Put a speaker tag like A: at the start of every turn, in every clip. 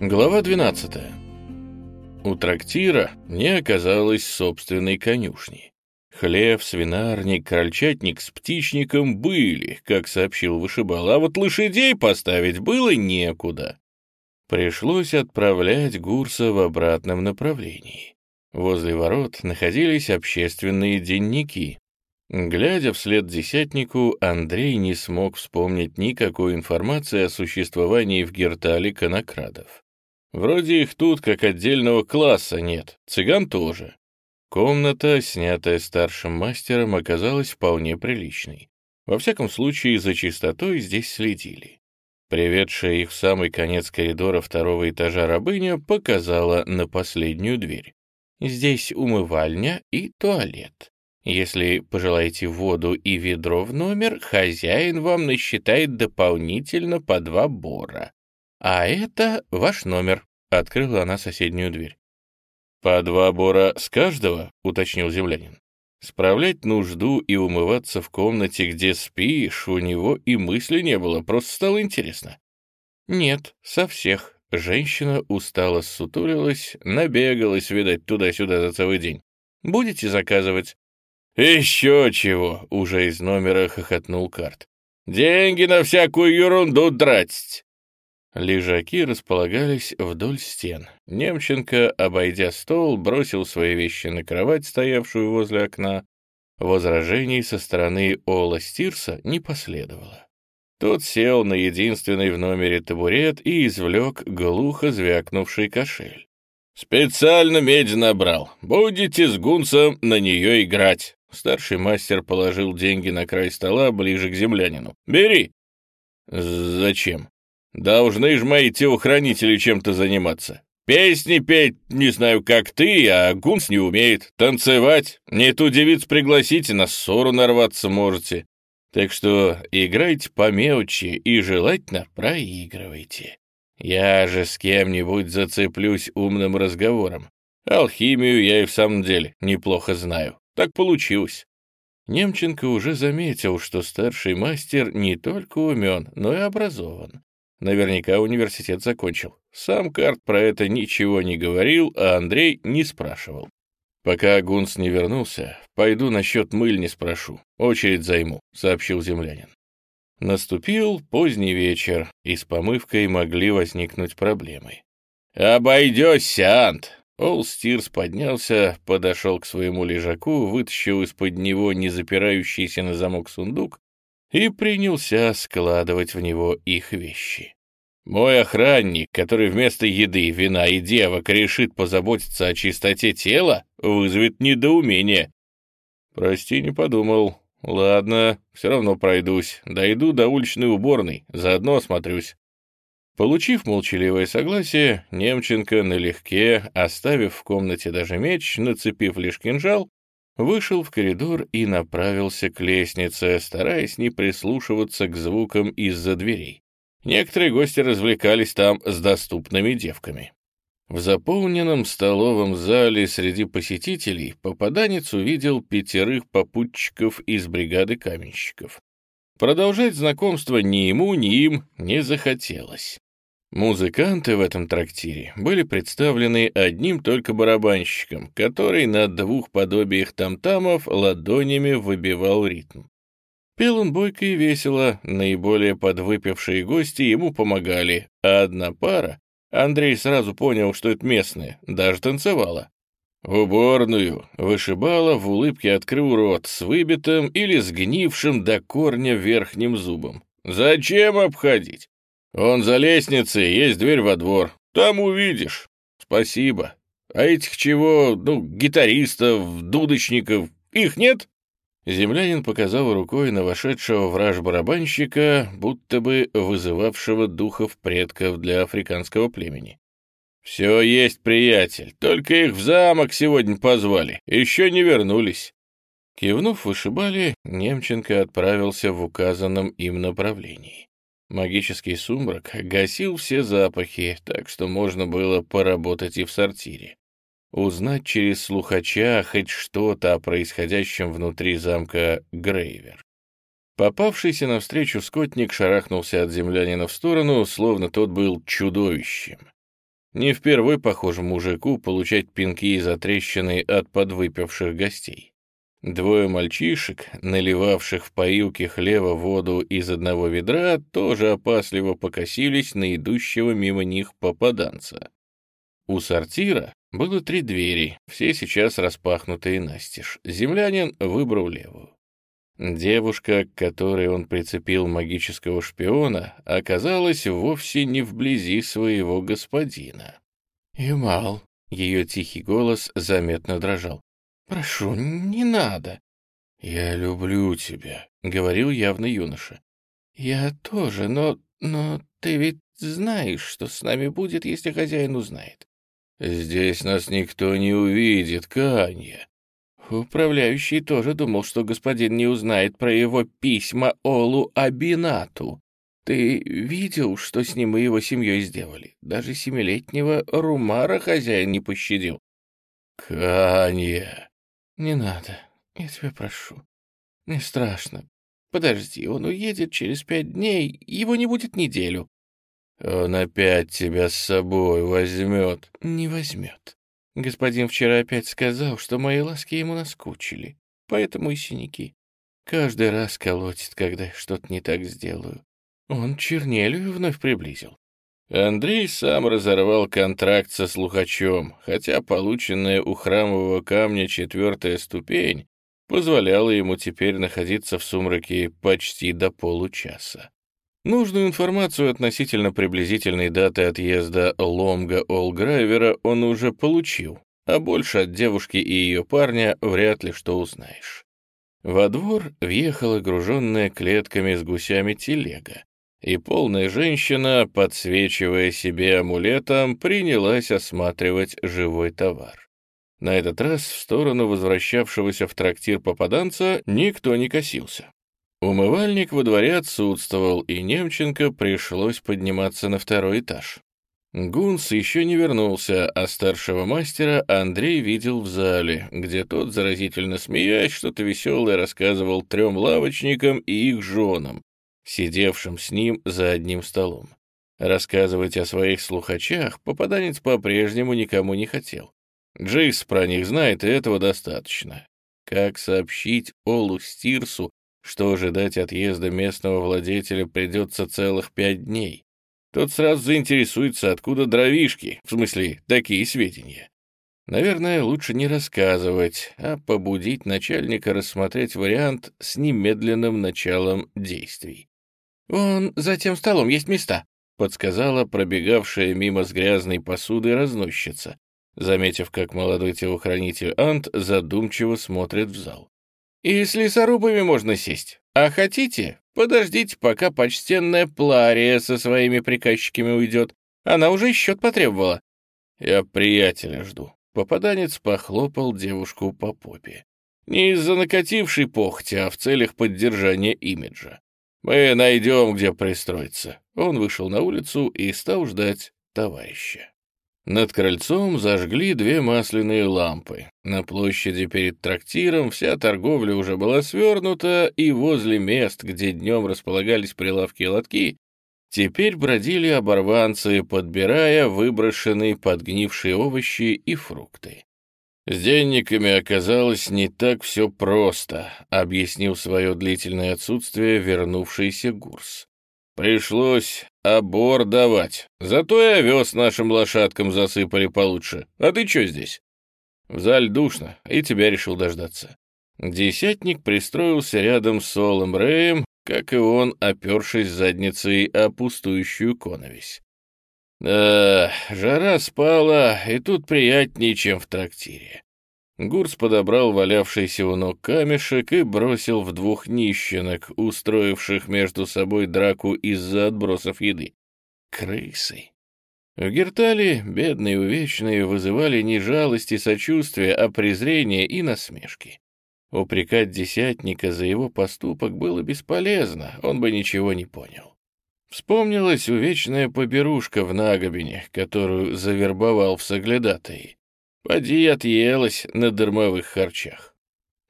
A: Глава 12. У трактира не оказалось собственной конюшни. Хлев, свинарник, крольчатник с птичником были, как сообщил вышибал, а вот лошадей поставить было некуда. Пришлось отправлять Гурса в обратном направлении. Возле ворот находились общественные денники. Глядя вслед десятнику, Андрей не смог вспомнить никакой информации о существовании в Гертале конокрадов. Вроде их тут как отдельного класса нет, цыган тоже. Комната, снятая старшим мастером, оказалась вполне приличной. Во всяком случае, за чистотой здесь следили. Приведшая их в самый конец коридора второго этажа рабыня показала на последнюю дверь. Здесь умывальня и туалет. Если пожелаете воду и ведро в номер, хозяин вам насчитает дополнительно по два бора. «А это ваш номер», — открыла она соседнюю дверь. «По два бора с каждого?» — уточнил землянин. Справлять нужду и умываться в комнате, где спишь, у него и мысли не было, просто стало интересно. «Нет, со всех». Женщина устало ссутулилась, набегалась, видать, туда-сюда за целый день. «Будете заказывать?» «Еще чего!» — уже из номера хохотнул карт. «Деньги на всякую ерунду тратить!» Лежаки располагались вдоль стен. Немченко, обойдя стол, бросил свои вещи на кровать, стоявшую возле окна. Возражений со стороны Ола Стирса не последовало. Тот сел на единственный в номере табурет и извлек глухо звякнувший кошель. «Специально медь набрал. Будете с гунсом на нее играть». Старший мастер положил деньги на край стола ближе к землянину. «Бери». «Зачем?» Должны ж мои телохранители чем-то заниматься. Песни петь, не знаю, как ты, а Гунс не умеет. Танцевать, не ту девицу пригласите, на ссору нарваться можете. Так что играйте по и желательно проигрывайте. Я же с кем-нибудь зацеплюсь умным разговором. Алхимию я и в самом деле неплохо знаю. Так получилось. Немченко уже заметил, что старший мастер не только умен, но и образован. Наверняка университет закончил. Сам Карт про это ничего не говорил, а Андрей не спрашивал. «Пока Гунс не вернулся, пойду насчет мыльни спрошу. Очередь займу», — сообщил землянин. Наступил поздний вечер, и с помывкой могли возникнуть проблемы. «Обойдешься, Ант!» Ол Стирс поднялся, подошел к своему лежаку, вытащил из-под него незапирающийся на замок сундук и принялся складывать в него их вещи. Мой охранник, который вместо еды, вина и девок решит позаботиться о чистоте тела, вызовет недоумение. Прости, не подумал. Ладно, все равно пройдусь. Дойду до уличной уборной, заодно осмотрюсь. Получив молчаливое согласие, Немченко налегке, оставив в комнате даже меч, нацепив лишь кинжал, вышел в коридор и направился к лестнице, стараясь не прислушиваться к звукам из-за дверей. Некоторые гости развлекались там с доступными девками. В заполненном столовом зале среди посетителей попаданец увидел пятерых попутчиков из бригады каменщиков. Продолжать знакомство ни ему, ни им не захотелось. Музыканты в этом трактире были представлены одним только барабанщиком, который на двух подобиях тамтамов ладонями выбивал ритм. Пел он бойко и весело, наиболее подвыпившие гости ему помогали, а одна пара, Андрей сразу понял, что это местные, даже танцевала. В уборную вышибала, в улыбке открыл рот с выбитым или сгнившим до корня верхним зубом. «Зачем обходить? Он за лестницей, есть дверь во двор. Там увидишь. Спасибо. А этих чего, ну, гитаристов, дудочников, их нет?» Землянин показал рукой на вошедшего враж барабанщика, будто бы вызывавшего духов предков для африканского племени. «Все есть, приятель, только их в замок сегодня позвали, еще не вернулись». Кивнув вышибали, Немченко отправился в указанном им направлении. Магический сумрак гасил все запахи, так что можно было поработать и в сортире узнать через слухача хоть что-то о происходящем внутри замка Грейвер. Попавшийся навстречу скотник шарахнулся от землянина в сторону, словно тот был чудовищем. Не впервой, похоже, мужику получать пинки из трещины от подвыпивших гостей. Двое мальчишек, наливавших в поилке хлева воду из одного ведра, тоже опасливо покосились на идущего мимо них попаданца. У сортира было три двери, все сейчас распахнутые настежь. Землянин выбрал левую. Девушка, к которой он прицепил магического шпиона, оказалась вовсе не вблизи своего господина. «Юмал», — ее тихий голос заметно дрожал. «Прошу, не надо». «Я люблю тебя», — говорил явно юноша. «Я тоже, но... но ты ведь знаешь, что с нами будет, если хозяин узнает». «Здесь нас никто не увидит, Канья. Управляющий тоже думал, что господин не узнает про его письма Олу Абинату. Ты видел, что с ним и его семьей сделали? Даже семилетнего Румара хозяин не пощадил. Канья! Не надо, я тебя прошу. Не страшно. Подожди, он уедет через пять дней, его не будет неделю. Он опять тебя с собой возьмет. Не возьмет. Господин вчера опять сказал, что мои ласки ему наскучили, поэтому и синяки. Каждый раз колотит, когда я что-то не так сделаю. Он Чернелью вновь приблизил. Андрей сам разорвал контракт со слухачом, хотя полученная у храмового камня четвертая ступень позволяла ему теперь находиться в сумраке почти до получаса. Нужную информацию относительно приблизительной даты отъезда Ломга Олграйвера он уже получил, а больше от девушки и ее парня вряд ли что узнаешь. Во двор въехала груженная клетками с гусями телега, и полная женщина, подсвечивая себе амулетом, принялась осматривать живой товар. На этот раз в сторону возвращавшегося в трактир попаданца никто не косился. Умывальник во дворе отсутствовал, и Немченко пришлось подниматься на второй этаж. Гунс еще не вернулся, а старшего мастера Андрей видел в зале, где тот, заразительно смеясь, что-то веселое рассказывал трем лавочникам и их женам, сидевшим с ним за одним столом. Рассказывать о своих слухачах попаданец по-прежнему никому не хотел. Джейс про них знает, и этого достаточно. Как сообщить Олу Стирсу что ожидать отъезда местного владетеля придется целых пять дней. Тот сразу заинтересуется, откуда дровишки, в смысле, такие сведения. Наверное, лучше не рассказывать, а побудить начальника рассмотреть вариант с немедленным началом действий. «Вон за тем столом есть места», — подсказала пробегавшая мимо с грязной посудой разносчица, заметив, как молодой телохранитель Ант задумчиво смотрит в зал. И с лесорубами можно сесть. А хотите, подождите, пока почтенная Плария со своими приказчиками уйдет. Она уже счет потребовала. Я приятеля жду. Попаданец похлопал девушку по попе. Не из-за накатившей похоти, а в целях поддержания имиджа. Мы найдем, где пристроиться. Он вышел на улицу и стал ждать товарища. Над крыльцом зажгли две масляные лампы. На площади перед трактиром вся торговля уже была свернута, и возле мест, где днем располагались прилавки и лотки, теперь бродили оборванцы, подбирая выброшенные подгнившие овощи и фрукты. «С денниками оказалось не так все просто», — объяснил свое длительное отсутствие вернувшийся Гурс. «Пришлось обор давать. Зато и овес нашим лошадкам засыпали получше. А ты чё здесь?» В зале душно, и тебя решил дождаться. Десятник пристроился рядом с Солом Рэем, как и он, опершись задницей о пустующую коновесь. Да, жара спала, и тут приятнее, чем в трактире. Гурс подобрал валявшийся у ног камешек и бросил в двух нищенок, устроивших между собой драку из-за отбросов еды. Крысы. В Гертале бедные увечные вызывали не жалость и сочувствие, а презрение и насмешки. Упрекать десятника за его поступок было бесполезно, он бы ничего не понял. Вспомнилась увечная поберушка в Нагобине, которую завербовал в соглядатые. Поди отъелась на дармовых харчах.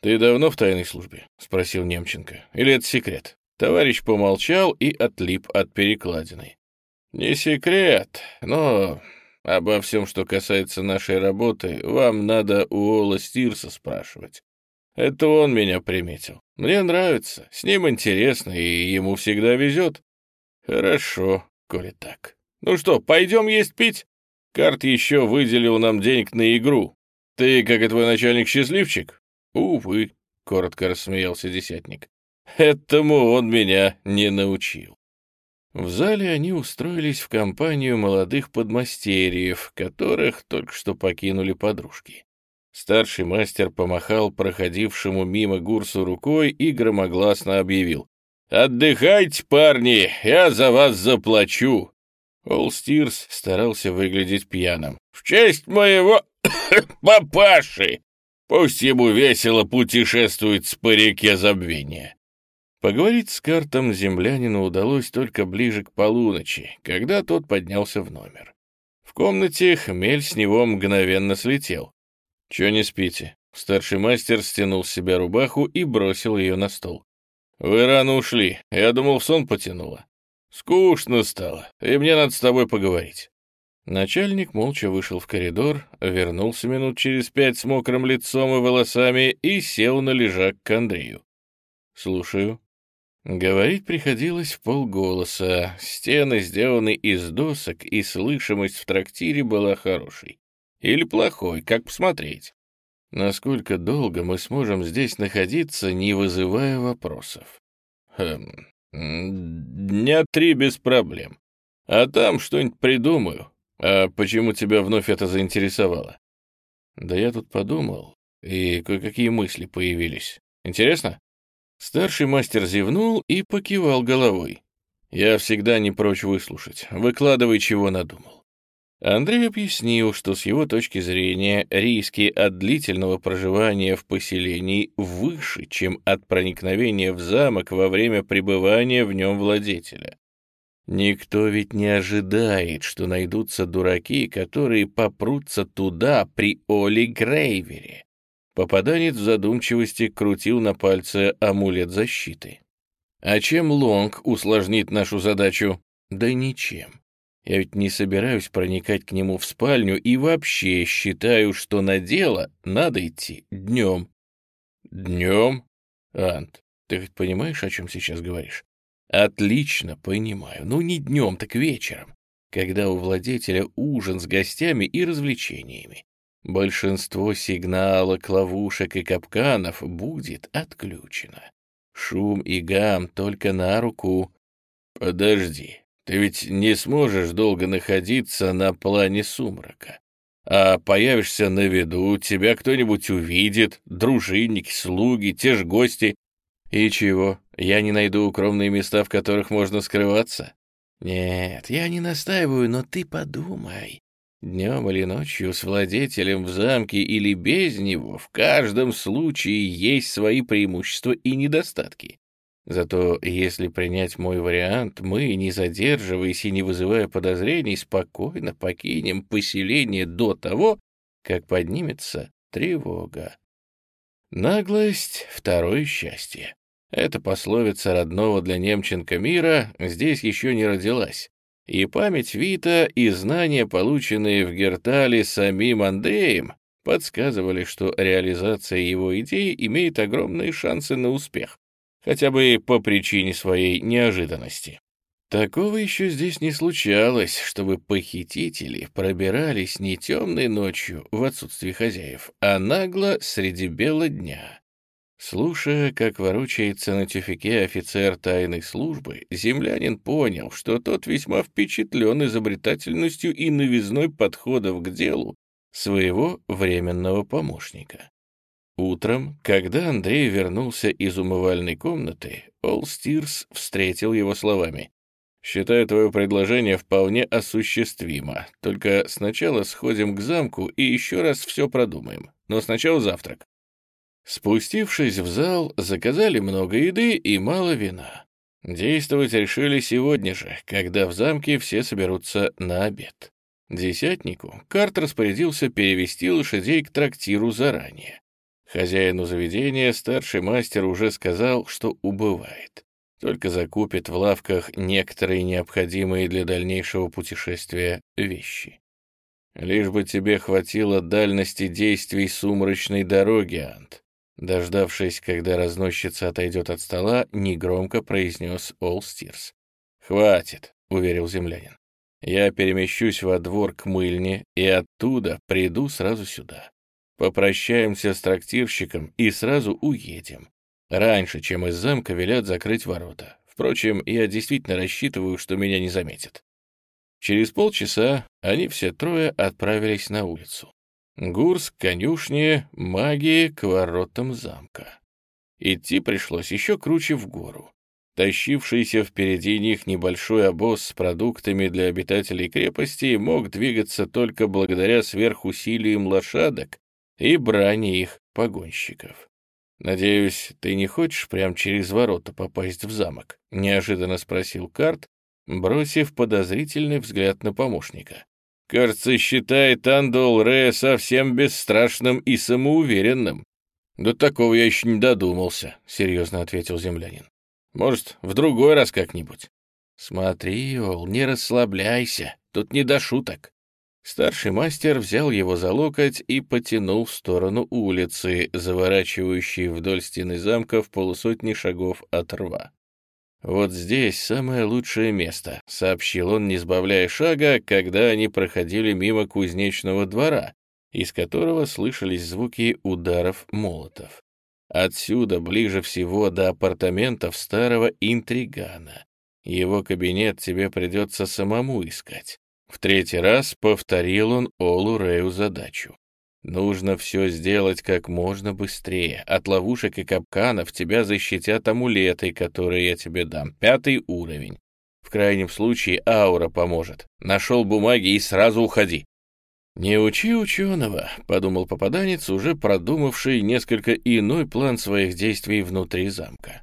A: «Ты давно в тайной службе?» — спросил Немченко. «Или это секрет?» Товарищ помолчал и отлип от перекладины. «Не секрет, но Обо всем, что касается нашей работы, вам надо у Ола Стирса спрашивать. Это он меня приметил. Мне нравится, с ним интересно, и ему всегда везет. Хорошо, коли так. Ну что, пойдем есть пить? Карт еще выделил нам денег на игру. Ты, как и твой начальник, счастливчик? Увы, коротко рассмеялся десятник. Этому он меня не научил. В зале они устроились в компанию молодых подмастерьев, которых только что покинули подружки. Старший мастер помахал проходившему мимо Гурсу рукой и громогласно объявил. «Отдыхайте, парни, я за вас заплачу!» Олстирс старался выглядеть пьяным. «В честь моего папаши! Пусть ему весело путешествует по реке забвения!» Поговорить с Картом землянину удалось только ближе к полуночи, когда тот поднялся в номер. В комнате хмель с него мгновенно слетел. «Чё не спите?» Старший мастер стянул с себя рубаху и бросил ее на стол. «Вы рано ушли. Я думал, в сон потянуло. Скучно стало, и мне надо с тобой поговорить». Начальник молча вышел в коридор, вернулся минут через пять с мокрым лицом и волосами и сел на лежак к Андрею. «Слушаю». Говорить приходилось в полголоса. Стены сделаны из досок, и слышимость в трактире была хорошей. Или плохой, как посмотреть. Насколько долго мы сможем здесь находиться, не вызывая вопросов? Хм, дня три без проблем. А там что-нибудь придумаю. А почему тебя вновь это заинтересовало? Да я тут подумал, и кое-какие мысли появились. Интересно? Старший мастер зевнул и покивал головой. Я всегда не прочь выслушать. Выкладывай, чего надумал. Андрей объяснил, что с его точки зрения риски от длительного проживания в поселении выше, чем от проникновения в замок во время пребывания в нем владетеля. Никто ведь не ожидает, что найдутся дураки, которые попрутся туда при Оле Грейвере. Попаданец в задумчивости крутил на пальце амулет защиты. А чем Лонг усложнит нашу задачу? Да ничем. Я ведь не собираюсь проникать к нему в спальню и вообще считаю, что на дело надо идти днем. Днем? Ант, ты хоть понимаешь, о чем сейчас говоришь? Отлично понимаю. Ну, не днем, так вечером, когда у владетеля ужин с гостями и развлечениями. Большинство сигналок, ловушек и капканов будет отключено. Шум и гам только на руку. Подожди, ты ведь не сможешь долго находиться на плане сумрака. А появишься на виду, тебя кто-нибудь увидит, дружинники, слуги, те же гости. И чего, я не найду укромные места, в которых можно скрываться? Нет, я не настаиваю, но ты подумай. Днем или ночью с владетелем в замке или без него в каждом случае есть свои преимущества и недостатки. Зато если принять мой вариант, мы, не задерживаясь и не вызывая подозрений, спокойно покинем поселение до того, как поднимется тревога. Наглость — второе счастье. Эта пословица родного для Немченко мира здесь еще не родилась. И память Вита, и знания, полученные в Гертале самим Андреем, подсказывали, что реализация его идей имеет огромные шансы на успех хотя бы по причине своей неожиданности. Такого еще здесь не случалось, чтобы похитители пробирались не темной ночью в отсутствие хозяев, а нагло среди бела дня. Слушая, как ворочается на тюфике офицер тайной службы, землянин понял, что тот весьма впечатлен изобретательностью и новизной подходов к делу своего временного помощника. Утром, когда Андрей вернулся из умывальной комнаты, Олстирс встретил его словами. «Считаю твое предложение вполне осуществимо. Только сначала сходим к замку и еще раз все продумаем. Но сначала завтрак». Спустившись в зал, заказали много еды и мало вина. Действовать решили сегодня же, когда в замке все соберутся на обед. Десятнику Карт распорядился перевести лошадей к трактиру заранее. Хозяину заведения старший мастер уже сказал, что убывает. Только закупит в лавках некоторые необходимые для дальнейшего путешествия вещи. Лишь бы тебе хватило дальности действий сумрачной дороги, Ант. Дождавшись, когда разносчица отойдет от стола, негромко произнес Олстирс. «Хватит», — уверил землянин. «Я перемещусь во двор к мыльне и оттуда приду сразу сюда. Попрощаемся с трактирщиком и сразу уедем. Раньше, чем из замка велят закрыть ворота. Впрочем, я действительно рассчитываю, что меня не заметят». Через полчаса они все трое отправились на улицу. Гурс к конюшне, магии к воротам замка. Идти пришлось еще круче в гору. Тащившийся впереди них небольшой обоз с продуктами для обитателей крепости мог двигаться только благодаря сверхусилиям лошадок и брани их погонщиков. «Надеюсь, ты не хочешь прямо через ворота попасть в замок?» — неожиданно спросил Карт, бросив подозрительный взгляд на помощника. Кажется, считает Андол Ре совсем бесстрашным и самоуверенным. До такого я еще не додумался, — серьезно ответил землянин. Может, в другой раз как-нибудь. Смотри, Ол, не расслабляйся, тут не до шуток. Старший мастер взял его за локоть и потянул в сторону улицы, заворачивающей вдоль стены замка в полусотни шагов от рва. «Вот здесь самое лучшее место», — сообщил он, не сбавляя шага, когда они проходили мимо кузнечного двора, из которого слышались звуки ударов молотов. Отсюда ближе всего до апартаментов старого интригана. Его кабинет тебе придется самому искать. В третий раз повторил он Олу Рэю задачу. Нужно все сделать как можно быстрее. От ловушек и капканов тебя защитят амулеты, которые я тебе дам. Пятый уровень. В крайнем случае аура поможет. Нашел бумаги и сразу уходи. «Не учи ученого», — подумал попаданец, уже продумавший несколько иной план своих действий внутри замка.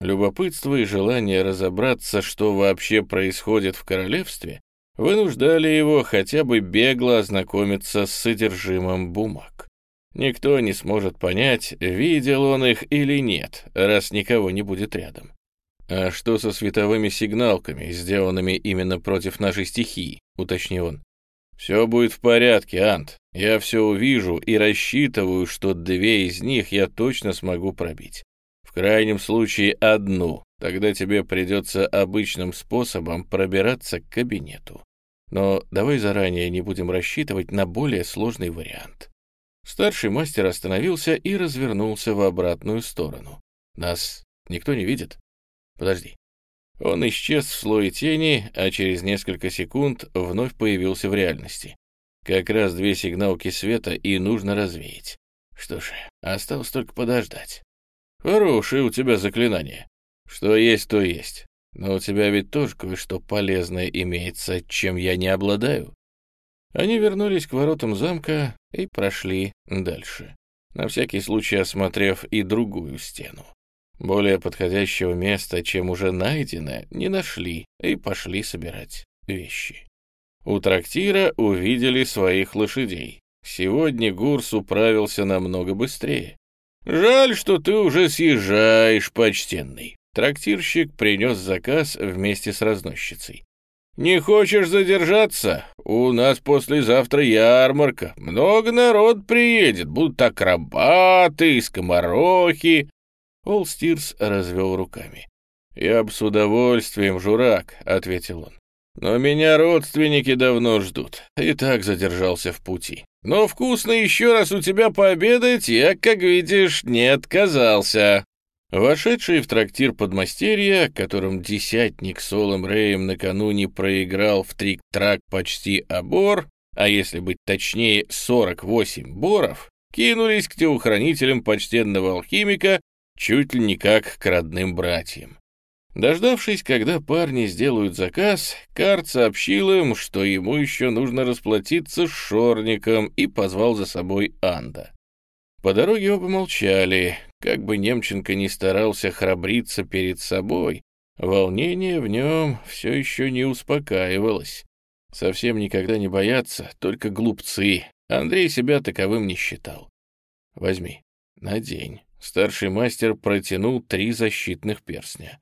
A: Любопытство и желание разобраться, что вообще происходит в королевстве, вынуждали его хотя бы бегло ознакомиться с содержимым бумаг. Никто не сможет понять, видел он их или нет, раз никого не будет рядом. «А что со световыми сигналками, сделанными именно против нашей стихии?» — уточнил он. «Все будет в порядке, Ант. Я все увижу и рассчитываю, что две из них я точно смогу пробить. В крайнем случае одну, Тогда тебе придется обычным способом пробираться к кабинету. Но давай заранее не будем рассчитывать на более сложный вариант. Старший мастер остановился и развернулся в обратную сторону. Нас никто не видит? Подожди. Он исчез в слое тени, а через несколько секунд вновь появился в реальности. Как раз две сигналки света и нужно развеять. Что ж, осталось только подождать. Хорошее у тебя заклинание. Что есть, то есть. Но у тебя ведь тоже кое-что полезное имеется, чем я не обладаю. Они вернулись к воротам замка и прошли дальше, на всякий случай осмотрев и другую стену. Более подходящего места, чем уже найдено, не нашли и пошли собирать вещи. У трактира увидели своих лошадей. Сегодня Гурс управился намного быстрее. «Жаль, что ты уже съезжаешь, почтенный. Трактирщик принес заказ вместе с разносчицей. «Не хочешь задержаться? У нас послезавтра ярмарка. Много народ приедет, будут акробаты скоморохи». Олстирс развел руками. «Я б с удовольствием, журак», — ответил он. «Но меня родственники давно ждут, и так задержался в пути. Но вкусно еще раз у тебя пообедать я, как видишь, не отказался». Вошедший в трактир подмастерья, которым десятник с Олом Рэем накануне проиграл в трик-трак почти обор, а если быть точнее 48 боров, кинулись к телохранителям почтенного алхимика чуть ли не как к родным братьям. Дождавшись, когда парни сделают заказ, Карт сообщил им, что ему еще нужно расплатиться с Шорником и позвал за собой Анда. По дороге оба молчали. Как бы Немченко не старался храбриться перед собой, волнение в нем все еще не успокаивалось. Совсем никогда не боятся, только глупцы. Андрей себя таковым не считал. Возьми, надень. Старший мастер протянул три защитных перстня.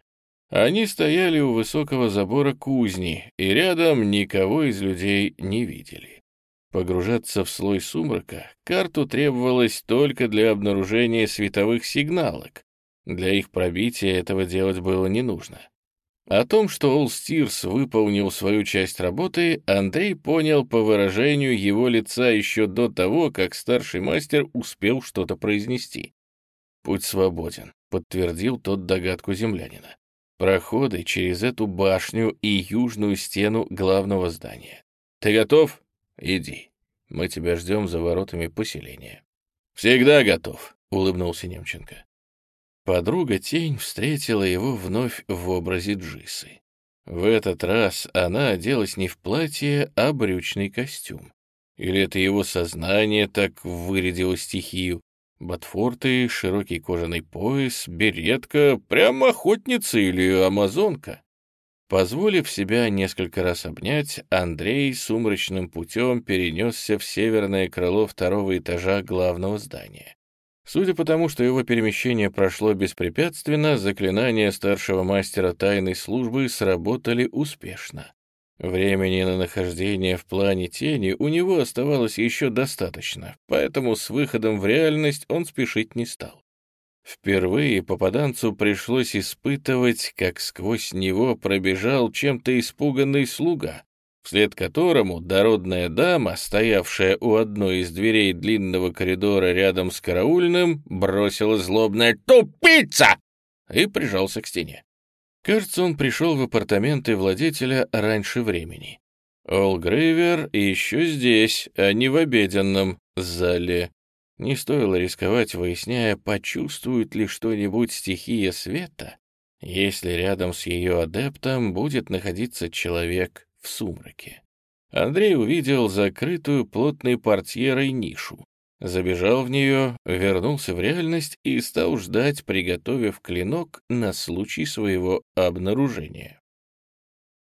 A: Они стояли у высокого забора кузни и рядом никого из людей не видели. Погружаться в слой сумрака карту требовалось только для обнаружения световых сигналок. Для их пробития этого делать было не нужно. О том, что Олстирс выполнил свою часть работы, Андрей понял по выражению его лица еще до того, как старший мастер успел что-то произнести. «Путь свободен», — подтвердил тот догадку землянина. «Проходы через эту башню и южную стену главного здания. Ты готов? Иди. Мы тебя ждем за воротами поселения». «Всегда готов», — улыбнулся Немченко. Подруга Тень встретила его вновь в образе Джисы. В этот раз она оделась не в платье, а брючный костюм. Или это его сознание так вырядило стихию? Ботфорты, широкий кожаный пояс, беретка, прямо охотница или амазонка. Позволив себя несколько раз обнять, Андрей сумрачным путем перенесся в северное крыло второго этажа главного здания. Судя по тому, что его перемещение прошло беспрепятственно, заклинания старшего мастера тайной службы сработали успешно. Времени на нахождение в плане тени у него оставалось еще достаточно, поэтому с выходом в реальность он спешить не стал. Впервые попаданцу пришлось испытывать, как сквозь него пробежал чем-то испуганный слуга, вслед которому дородная дама, стоявшая у одной из дверей длинного коридора рядом с караульным, бросила злобное «Тупица!» и прижался к стене. Кажется, он пришел в апартаменты владетеля раньше времени. Ол Грейвер еще здесь, а не в обеденном зале. Не стоило рисковать, выясняя, почувствует ли что-нибудь стихия света, если рядом с ее адептом будет находиться человек в сумраке. Андрей увидел закрытую плотной портьерой нишу, забежал в нее, вернулся в реальность и стал ждать, приготовив клинок на случай своего обнаружения.